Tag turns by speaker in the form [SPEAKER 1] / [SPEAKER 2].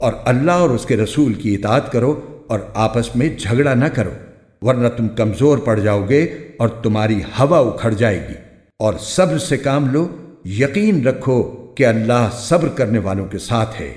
[SPEAKER 1] اور اللہ اور اس کے رسول کی اطاعت کرو اور آپس میں جھگڑا نہ کرو، ورنہ تم کمزور پڑ جاؤ گے اور تمہاری ہوا اکھڑ جائے گی۔ اور صبر سے کام لو، یقین رکھو کہ اللہ صبر کرنے والوں کے ساتھ ہے۔